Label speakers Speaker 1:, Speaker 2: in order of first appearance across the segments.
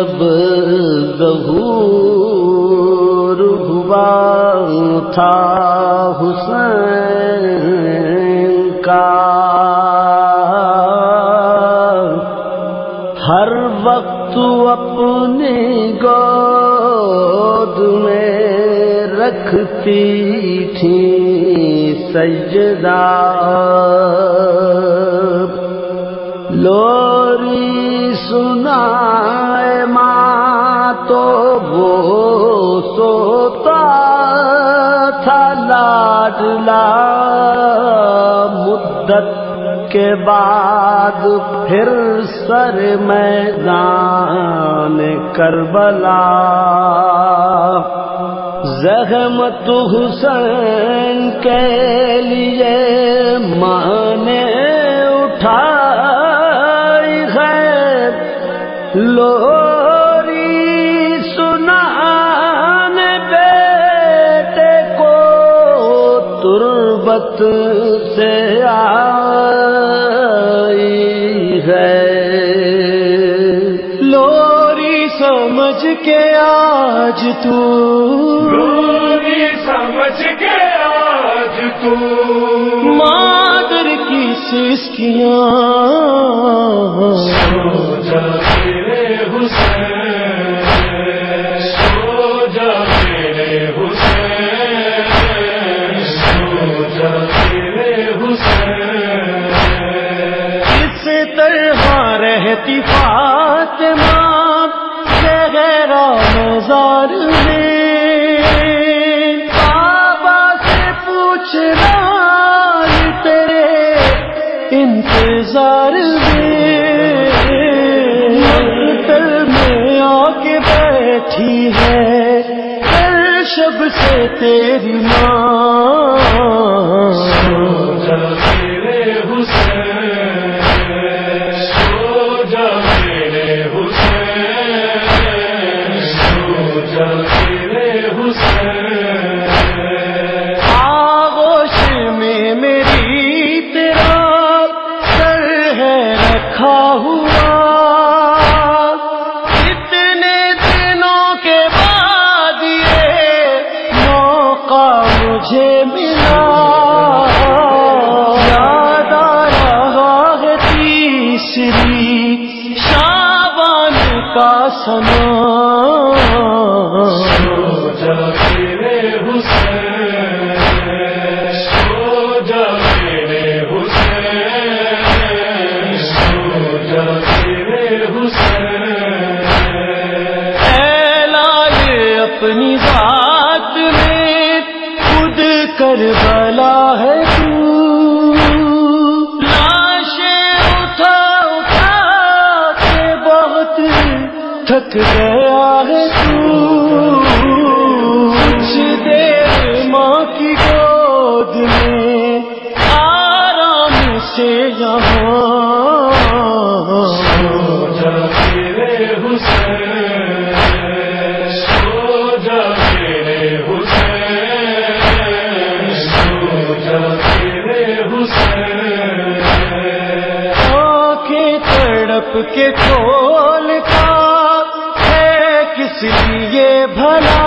Speaker 1: جب ظہور ہوا تھا حسین کا ہر وقت اپنی گود میں رکھتی تھی سجدہ۔ لاڈلا مدت کے بعد پھر سر میدان کربلا زحمت حسین کے لیے مانے اٹھائی ہے لوری تربت سے آئی ہے۔
Speaker 2: لوری سمجھ کے آج تو
Speaker 3: لوری سمجھ کے آج تو
Speaker 2: مادر کی سسکیاں بازار میں۔ بابا سے پوچھنا تیرے انتظار میں۔ میں آ کے بیٹھی ہے ہر شب سے تیری ماں۔
Speaker 3: حسین
Speaker 2: اعلان اپنی ذات میں خود کر بلا ہے۔ تھک گیا ہے تو کچھ دیر ماں کی گود میں آرام سے یہاں۔
Speaker 3: سو جا تیرے حسین سو جا تیرے حسین سو جا تیرے حسین۔
Speaker 2: آنکھیں تڑپ کے ہے کس لیے بھلا،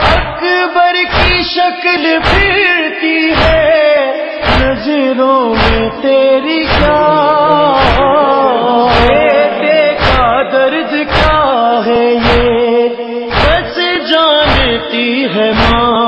Speaker 2: اکبر کی شکل پھرتی ہے، نظروں میں تیری کیا بیٹے کا درد کیا ہے یہ؟ بس جانتی ہے ماں۔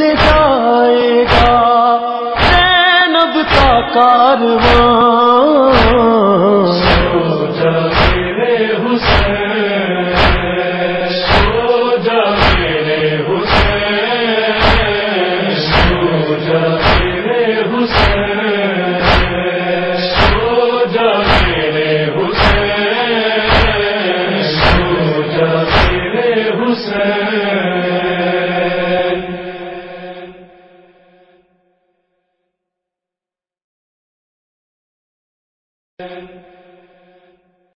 Speaker 2: تجھ سے جائے گا۔ زینب کا کارواں